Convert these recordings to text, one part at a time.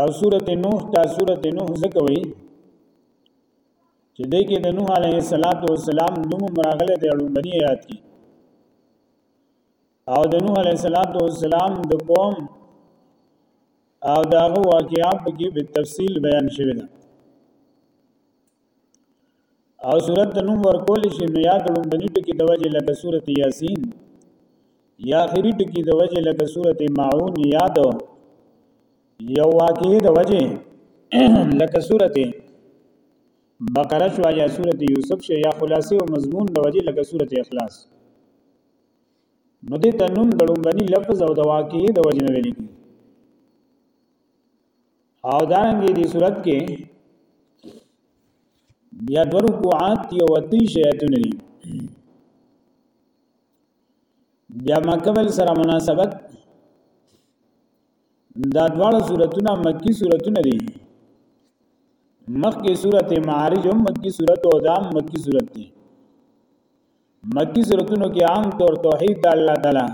او سورت نوح تا سورت نوح زکوی چې دې کې د نوح علیه السلام نوم مراغله د اړومبني آیات کې او د نوح علیه السلام د قوم او داغه واقعات کې په تفصیل بیان شوی دی او صورت ته نوم ورکول شي نو یا د لومبني ټکی د وجه لکه صورت یاسین یا اخري ټکی د وجه لکه صورت ماعون یاد یو واقعي د وجه لکه صورت بقره شو یا صورت یوسف شو یا خلاصه او مضمون د وجه لکه صورت اخلاص نو دې تنوم د لومبني لفظ او د واقعي د وجه نه ویل کیږي او دارنګه دې صورت کې بیا د رکوعات یو اتی شیاتونه دي بیا مکمل سره مناسبت دا دواړه صورتونه مکی صورتونه دي مخکې صورت معارج هم مکی صورت او دام مکی صورت دي مکی صورتونو کې عام طور توحید د الله تعالی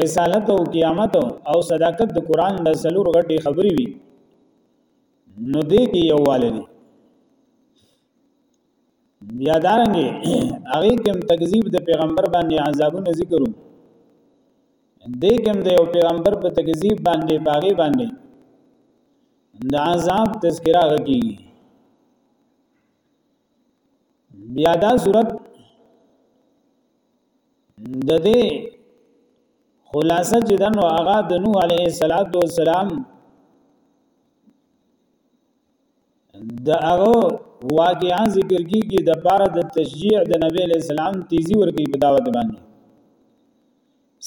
رسالت او قیامت او صداقت د قران د سلور غټي خبري وي نو دې کې یو والدي بیا دارنګي هغه کوم تکذیب د پیغمبر باندې عذابونه ذکرو دې کوم د یو پیغمبر په تکذیب باندې باغی باندې د عذاب تذکرہ غکی بیا دا صورت د دې خلاصه چې دنو هغه د نوح عليه السلام د هغه واقعا ذکر کیږي د پاره د تشجيع د نبی له سلام تیزی ورکی په دعوت باندې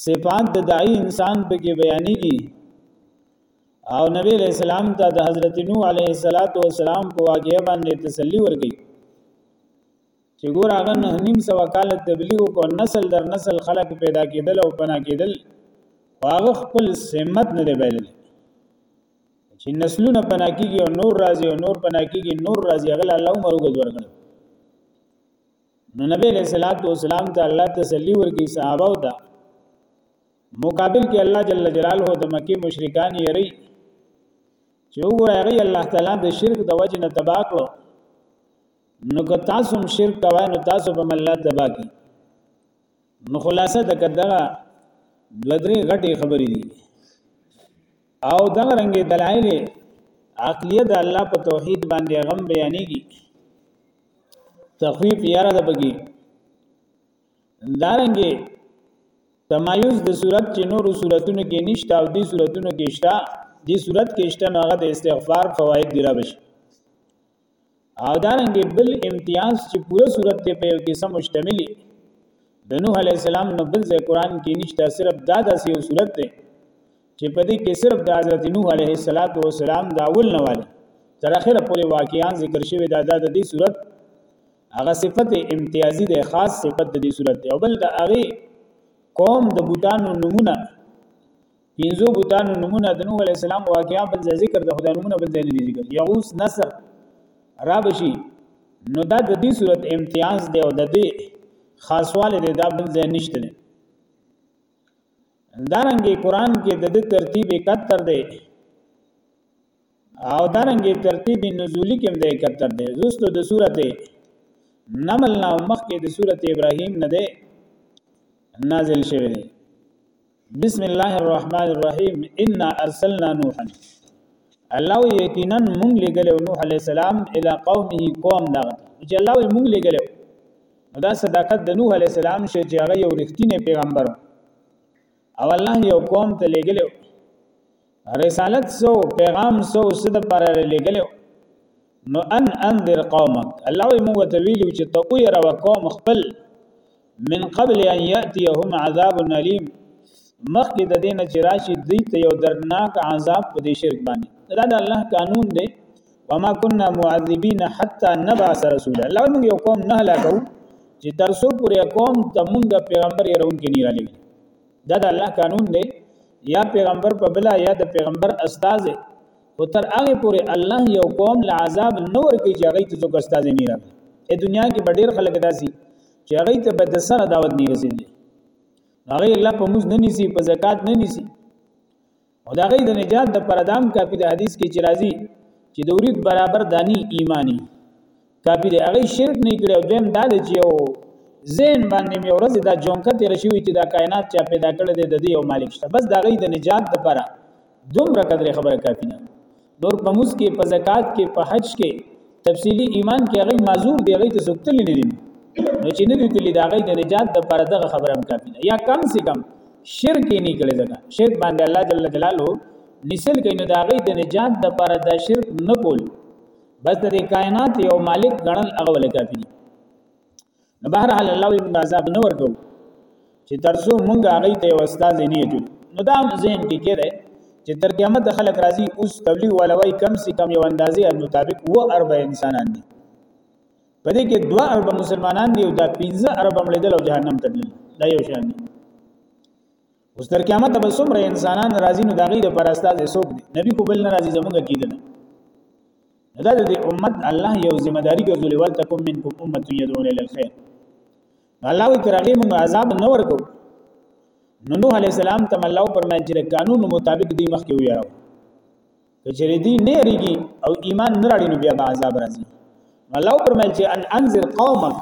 صفات د دای انسان په کې بیانېږي او نبی له سلام ته د حضرت نوح عليه السلام په واقعې باندې تسلی ورکی چې ګور هغه نه نیم سوه کال تبلیغ کو نسل در نسل خلق پیدا کېدل او پنا کېدل هغه خپل سمت نه دی بایلل چې نسلونه پنا کیږي او نور راځي او نور پنا کیږي نور راځي هغه الله عمر وګد ورکړ نو نبی له صلوات و سلام ته الله تسلی ورکی صحابه او دا مقابل کې الله جل جلاله د مکه مشرکان یې ری چې وګورای الله تعالی د شرک د وجه نه تباہ کړو نو که تاسو هم شرک کوئ نو تاسو به الله تبا کی نو خلاصه د کدغه دوه درې غټې خبرې دي او دغه رنګ دلایل عقلیه د الله په توحید باندې غم بیانېږي تخویف یاره د بګي دارنګي تمایز د صورت چې نورو صورتونو کې نشته او دې صورتونو کې شته دې صورت کې شته نو هغه د استغفار فواید دی را بشي او دارنګ بل امتیاز چې پوره صورت ته په یو قسم مشتملي د نوح علی السلام نو بل ځای قران کې نشته صرف دا داسې یو صورت دی چې په دې کې صرف د حضرت نوح علیه السلام د اول نواله تر اخره پورې واقعیا ذکر شوی دا د دې صورت هغه صفت امتیازي ده خاص صفت د دې صورت دی او بل د هغه قوم د بوتانو نمونه پنځو بوتانو نمونه د نوح علی السلام واقعا بل ځای ذکر ده خدای نمونه بل ځای نه ذکر یغوس نصر رابشي نو دا د دې صورت امتیاز دی او د دې خاصواله دی دا بل ځای نشته دی دارنګه قران کې د دې ترتیب 71 دی او دارنګه ترتیب نزولی کې هم دی 71 دی زوستو د سورته نمل نو مخکې د سورته ابراهیم نه دی نازل شوی دی بسم الله الرحمن الرحیم ان ارسلنا نوحا الله یقینا مونږ لګل نوح علی السلام الی قومه قوم دا چې الله یې مونږ لګل نو دا صداقت د نوح علی السلام شې چې هغه یو رښتینی پیغمبر او الله یو قوم ته لګل رسالت سو پیغام سو سد پر لګلو نو ان انذر قومک الله یې موږ ته ویلو چې ته او یره قوم خپل من قبل ان یاتیهم عذاب الیم مخکې د دین چې راشي دوی ته یو درناک عذاب په دې شرک باندې دا د الله قانون دی وما كنا معذبين حتى نبعث رسولا الله موږ یو قوم نه هلاکو چې تر څو پورې قوم ته موږ پیغمبر یې راونکي نه را لګي دا د الله قانون دی یا پیغمبر په بلا یا د پیغمبر استاد خو تر هغه پورې الله یو قوم له عذاب نه ورکړي چې هغه ته څوک استاد نه راغلی په دنیا کې ډېر خلک داسي چې هغه ته به د سره دعوت نه رسېږي هغه الله په موږ نه نيسي په زکات نه نيسي او دا غي د نجات د پردام کافي د حدیث کې چې راځي چې د ورید برابر دانی ایمانی کافي د هغه شرک نه کړي او دیم دا دی چې یو زین باندې مې ورځ دا جونکه تیر شوی چې دا کائنات چا پیدا کړی دی د دې او مالک شته بس دا غي د نجات د پره دومره قدر خبره کافي نه نور په موس کې په زکات کې په حج کې تفصیلی ایمان کې هغه معذور دی هغه ته سوکتل نه دي نو چې نه دي تللی دا هغه د نجات د پر دغه خبره هم کافی ده یا کم سه کم شرک یې نه کړی ځکه شرک باندې الله جل جلاله نسل کوي نو دا هغه د نجات د پر د شرک نه کول بس د کائنات یو مالک غنل هغه ول کافی دي نو بهر حال الله یې موږ عذاب نه ورکو چې ترسو موږ هغه ته یو استاد نه یو نو دا ذهن کې کېره چې تر قیامت خلک راځي اوس تبلیغ ولوي کم سي کم یو اندازې مطابق و ارب انسانان دي په دې کې دوا ارب مسلمانان دي او دا 15 ارب مړدل او جهنم ته دي دا یو شان دي اوس تر قیامت به څومره انسانان راځي نو دا غي د پر استاد څوک دی نبی کو بل ناراضي زمونږ کیدل دا د امت الله یو ذمہ داری ګرځولې ول تکم منکم امه يدعون الى الخير الله وی کرغه موږ عذاب نه ورکو نو نوح علی السلام تم الله پرمایل چې قانون مطابق دی مخ کې ویاو کچری دی نه ریږي او ایمان نه راړي نو بیا به عذاب راځي الله پرمل چې ان انذر قومک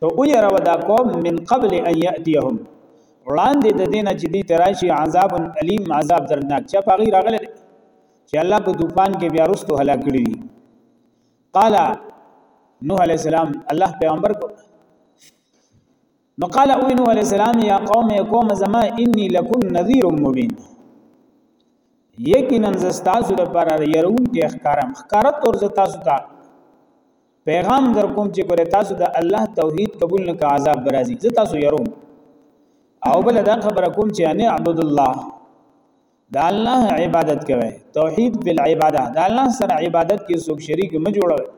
ته او یره ودا قوم من قبل ان یاتیهم وړاندې د دینه چې دی تراشی عذاب الیم عذاب درناک چې په غیر غل چې الله په طوفان کې بیا رستو هلاک کړی دي قال نوح علی السلام الله پیغمبر کو نو قال او نو علی السلام یا قوم قوم زما انی لکم نذیر مبین یقینا زستاسو د پر يرون کې اخکارم خکارت تور زتاسو ته پیغام در کوم چې ګره تاسو د الله توحید قبول نه کا عذاب برازي زتاسو يرون او بل دا خبر کوم چې ان عبد الله دا الله عبادت کوي توحید بالعباده دا الله سره عبادت کې څوک شریک مجوړوي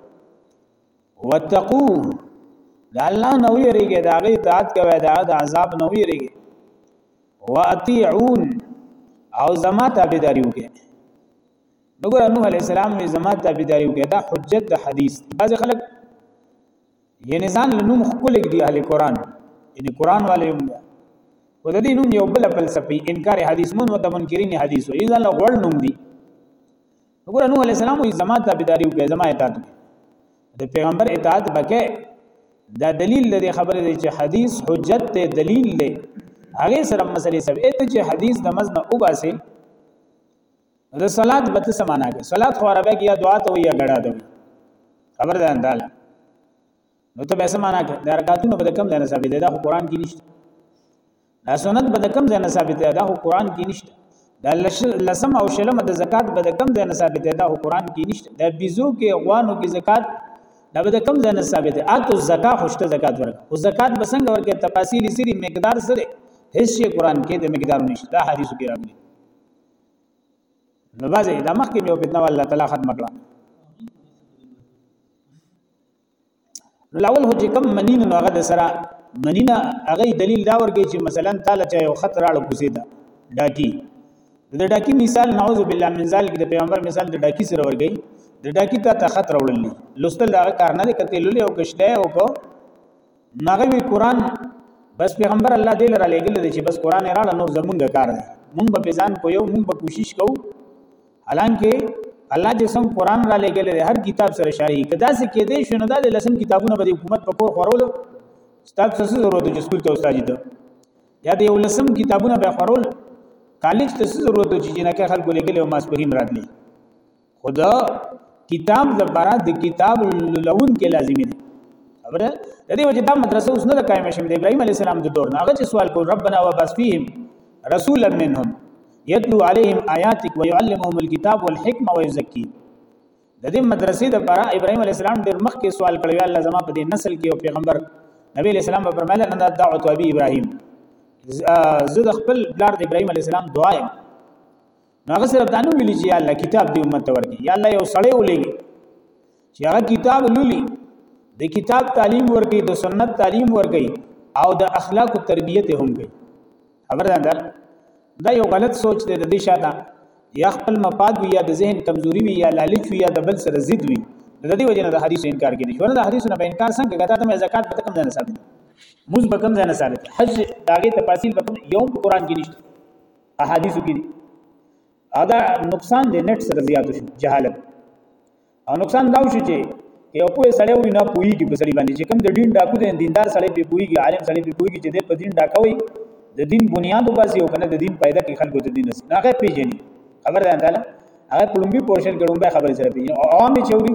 وتقو د الله نو یریږي دا غي اطاعت کوي دا د عذاب نو یریږي واطيعون او زما تابعداري وکړي نګور نوح علی السلام وی زما تابعداري وکړي دا حجت د حدیث بعض خلک یعنی ځان له نوم خپل دی اهل قران یعنی قران والے هم و د دې نوم یو بل فلسفي انکار حدیث مون وت منکرین حدیث وی ځان له غړ نوم دی وګوره نوح علی السلام وی زما تابعداري وکړه زما اطاعت وکړه د پیغمبر اطاعت بکې دا دلیل لري خبره دی چې حدیث حجت ته دلیل دی هغه سره مسلې سب اته چې حدیث د مزنه او باسي د صلات بت سمانا کې صلات خو عربی کې یا دعا ته وي یا غړا ته وي خبر ده انداله نو ته به څه معنا کې دا رکعاتونه به کم ځای نه ثابت دی دا خو قران کې نشته دا سنت به کم ځای نه ثابت دی دا خو قران کې نشته دا لسم او شلم د زکات به کم ځای نه ثابت دی دا خو قران کې نشته دا بيزو کې غوانو کې زکات دا به کم ځای نه ثابت دی اته زکات خوشته زکات ورک او زکات به څنګه ورکه تفاصيل سری مقدار سره هیڅ شي قران کې د مقدار نشته دا حدیث کې راغلي نو بازه دا مخکې یو فتنه الله تعالی ختم کړه نو لاول هو چې کم منین نو هغه د سره منینا هغه دلیل دا ورګي چې مثلا تعالی چا یو خط راړو کوزي دا ډاکی د ډاکی مثال نعوذ بالله من ذلک د پیغمبر مثال د ډاکی سره ورګي د ډاکی ته خط راوړل لوستل دا کار نه کته لولې او کشته او کو نغه وی قران بس پیغمبر الله دې لره لګل دي چې بس قران راړه نور زمونږ کار دی مونږ به ځان کو یو مونږ به کوشش کوو حالانکه الله چې سم قران را لګل دي هر کتاب سره شاري کدا سې کې دې شنو دا لسم کتابونه به حکومت په کور خورولو استاد څه ضرورت چې سکول ته استاد دي یا دې ولسم کتابونه به خورول کالج ته ضرورت چې جنکه خلکو لګل او ماسپرین راتلی خو د کتاب لپاره د کتاب لولون کې لازمي دي خبره د دې وجه دا مدرسه اوس نه د قائم شوه د ابراهيم عليه السلام د دور نه هغه چې سوال کو ربنا وبس فيهم رسولا منهم يتلو عليهم آياتك ويعلمهم الكتاب والحكمه ويزكيهم د دې مدرسې د لپاره ابراهيم عليه السلام ډېر مخکې سوال کړی الله زما په دې نسل کې او پیغمبر نبی عليه السلام په فرمایله ان دعوت ابي ابراهيم زه د خپل بلار د ابراهيم عليه السلام دعا یم هغه صرف دا نه ویلي چې یا الله کتاب دی امت ورکی یا الله یو سړی ولېږي چې هغه کتاب لولي د کتاب تعلیم ورکی د سنت تعلیم ورکی او د اخلاق او تربیت هم کوي خبر ده دا یو غلط سوچ دی د دې شاته یا خپل مفاد وي یا د ذهن کمزوري وي یا لالچ وي یا د بل سره ضد وي د دې وجه نه د حدیث انکار کوي شو نه د حدیث نه انکار څنګه غدا ته زکات به کم نه ثابت موږ به کم نه ثابت حج داګه تفاصیل به یوم قران کې نشته احادیثو کې ادا نقصان دې نت سره زیات شو جهالت او نقصان دا شو چې یو په سړی وي نه پوي کې په سړی باندې چې کوم د دین ډاکو دې دیندار سړی په پوي کې عالم سړی په پوي کې چې دې په دین ډاکوي د دین بنیاد وباسي او کنه د دین پیدا کې خلکو ته دین نه هغه پیژني خبر ده تعالی هغه په لومبي پورشن کې لومبي خبرې سره پیژني او عوام یې چوري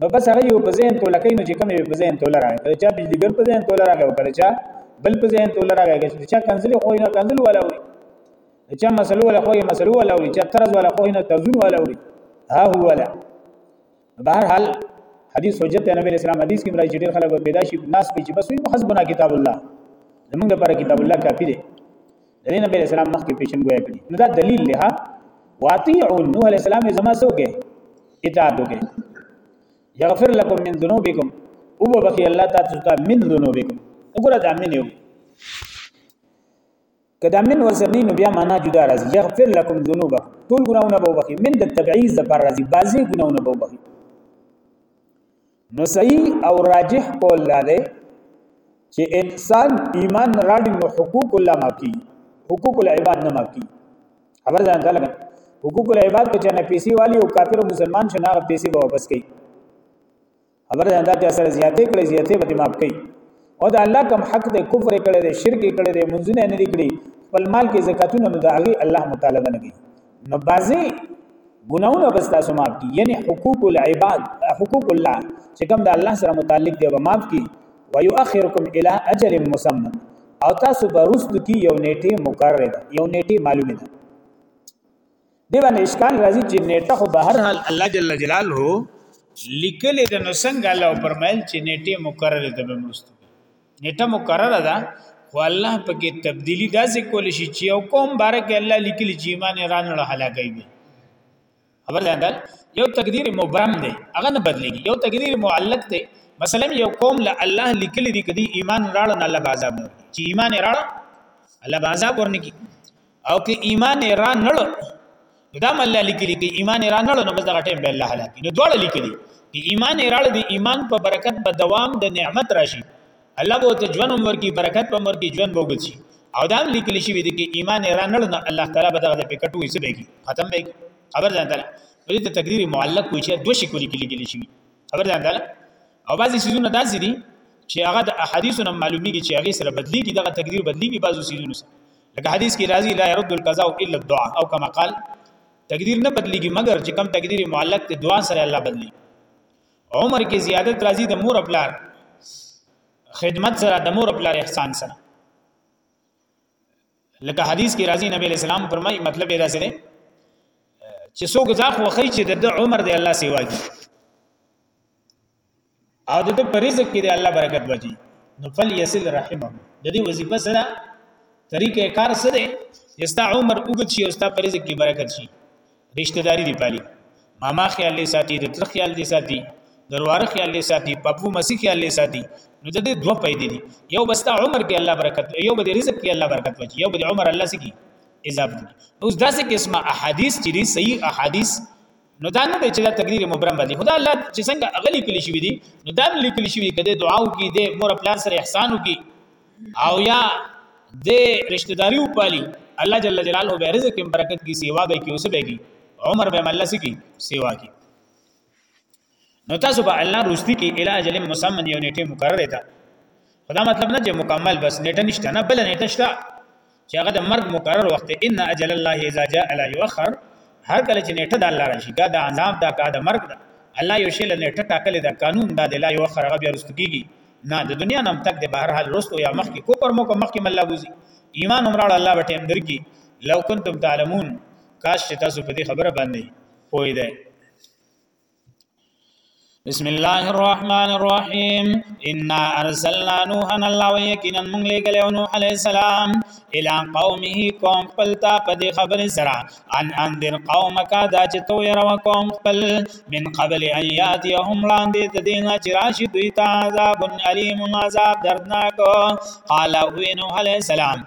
نو بس هغه یو په ذهن توله کوي نو چې کوم په ذهن توله راغی کله چې بجلیګر په ذهن توله راغی او کله چې بل په ذهن توله راغی چې چا کنزل خو نه کنزل ولا وي چې مسلو ولا خو یې مسلو ولا وي چې طرز ولا خو نه طرزون ولا وي ها هو ولا بهر حال حدیث حجت دی نبی اسلام حدیث کې مرای چې ډیر خلک پیدا شي ناس په چې بس وي حسبنا کتاب الله زمونږ لپاره کتاب الله کافی دی د دې نبی اسلام مخکې پیشن ګویا کړی نو دا دلیل دی ها واطیعوا نوح علیہ السلام زما سوګه اطاعت وکړي یغفر لكم من ذنوبکم او بخي الله تعالی من ذنوبکم وګوره دا مين یو که دا من ورسره نه نو بیا معنا جدا راځي یغفر لكم ذنوبا ټول ګناونه به وبخي من د تبعیض د پر راځي بعضي ګناونه به وبخي نو صحیح او راجح قول دا دی چې انسان ایمان راړي نو حقوق الله ماکي حقوق العباد نه ماکي خبر ځان ته لګا حقوق العباد کې چې نه پیسې والی او کافر او مسلمان شنه پیسې به واپس کوي خبره دا چې سره زیاتې کړې زیاتې به معاف کړي او دا الله کوم حق دې کفر کړي دې شرک کړي دې منځونه نه کړي خپل مال کې زکاتونه نو دا هغه الله مطالبه نه کوي نو بعضي ګناونه بس تاسو معاف کی یعنی حقوق العباد حقوق الله چې کوم د الله سره متعلق دی به معاف کی ويؤخركم الى اجل مسمى او تاسو به رست کی یو نیټه مقرره ده یو نیټه معلومه ده دی باندې اشکال راځي چې نیټه خو به هر حال الله جل جلاله لیکل د نو څنګه الله پرمایل چې نیټه مقرره ده به مرستو نیټه مقرره ده خو الله پکې تبدیلی داسې کول شي چې یو قوم بارک الله لیکلی چې ایمان رانړو هلاکای به خبر ده یو تقدیر مبرم دی هغه نه بدلیږي یو تقدیر معلق دی مثلا یو قوم له الله لیکلی دی کدی ایمان راړو نه الله عذاب چې ایمان راړو الله عذاب ورنکي او که ایمان یې را نړ دا الله لیکلی کې ایمان یې را نړ نو بس دغه ټیم به الله هلاکی نو دواړه لیکلی چې ایمان یې راړ دی ایمان په برکت به دوام د نعمت راشي الله به ته ژوند عمر کې برکت په عمر کې ژوند وګت شي او دا لیکلی شوی دی کې ایمان یې را نړ نو الله تعالی به دغه پکټو یې سبه کی ختم به خبر ځان تعالی دې ته تقدیر معلق کوی چې دوه شي کولی کې لیکلی شي خبر ځان تعالی او بعضی سيزونه داسې دي چې هغه د احادیثو نه معلومیږي چې هغه سره بدلیږي دغه تقدیر بدلیږي بعضو سيزونو سره لکه حدیث کې راځي لا يرد القضاء الا الدعاء او کما قال تقدیر نه بدلیږي مګر چې کم تقدیر معلق ته دعا سره الله بدلی عمر کې زیادت راځي د مور خپل خدمت سره د مور خپل احسان سره لکه حدیث کې راځي نبی اسلام فرمایي مطلب یې راځي چې څوک ځاخ وخی چې د عمر دی الله سیوا کی او د دې په رزق کې د الله برکت واچي نو فل یسل رحمه د دې وظیفه سره طریقې کار سره یستا عمر وګت شي او ستا په رزق کې برکت شي رشتہ داری دی پالي ماما خیال لې ساتي د تر خیال دې ساتي درواره خیال لې ساتي پپو مسیح خیال لې ساتي نو د دې دوه پیدې دي یو بستا عمر کې الله برکت یو به رزق کې الله برکت واچي یو به عمر الله سکی اضافه دي اوس داسې قسمه احادیث چې دي صحیح احادیث نو دا نه دی چې دا تقریر مبرم باندې خدا الله چې څنګه اغلی کلی شوی دی نو دا لیکل شوی کده دعاو کې دی مور خپل سره احسان وکي او یا د رشتہ داریو پالي الله جل جلاله به رزق کې برکت کی سیوا به کې اوسه به کی عمر به مله سکی سیوا کی نو تاسو به الله روستي کې الی اجل مسمن یو نیټه مقرره ده خدا مطلب نه چې مکمل بس نیټه نشته نه بل نیټه شته چې هغه د مرګ مقرر وخت ان اجل الله اذا جاء لا يؤخر هر کله چې نیټه د الله راشي دا د عذاب دا کا د مرګ دا الله یو شی له نیټه ټاکلې دا قانون دا د لا يؤخر هغه بیا رست کیږي نه د دنیا نام تک د بهر حال رستو یا مخ کې کو پر مو کو مخ کې مله بوزي ایمان عمره الله به ټیم درکې لو کنتم تعلمون کاش چې تاسو په دې خبره باندې پوي دی بسم الله الرحمن الرحیم ان ارسلنا نوحا الله ويقينا من لګل نوح عليه السلام الى قومه قوم پلتا په دې خبر سره ان انذر قومك دا چې تو ير قوم خپل من قبل ايات يهم لاندې د دینه چې راشي دوی ته عذاب الیم عذاب دردناک قال وینو عليه السلام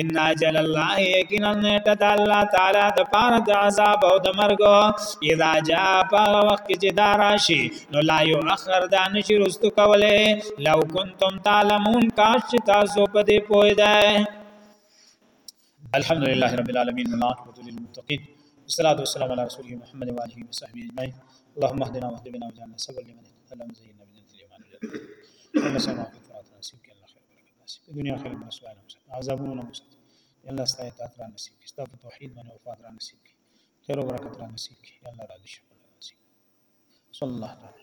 ان اجل الله یقینا نیټه د الله تعالی د پاره د عذاب او د مرګ اذا جاء په وخت کې چې دا راشي نو لا یو اخر دا نشي رستو کوله لو کنتم تعلمون کاش چې تاسو په دې پوه ده الحمد لله رب العالمین والعاقبۃ للمتقین والصلاة والسلام على رسوله محمد وآله وصحبه أجمعين اللهم اهدنا واهد بنا وجعلنا سبب لمن اهتدى اللهم زينا بزينة الإيمان والجنة اللهم سمع في الفرات نسيبك بس په دنیا خیر مو سوال وسه عذابونو نه وسه الله ستای اطاعت را نصیب کړي ستاسو توحید باندې وفات را نصیب کړي خیر او برکت را نصیب کړي الله راضي شي صلی الله تعالی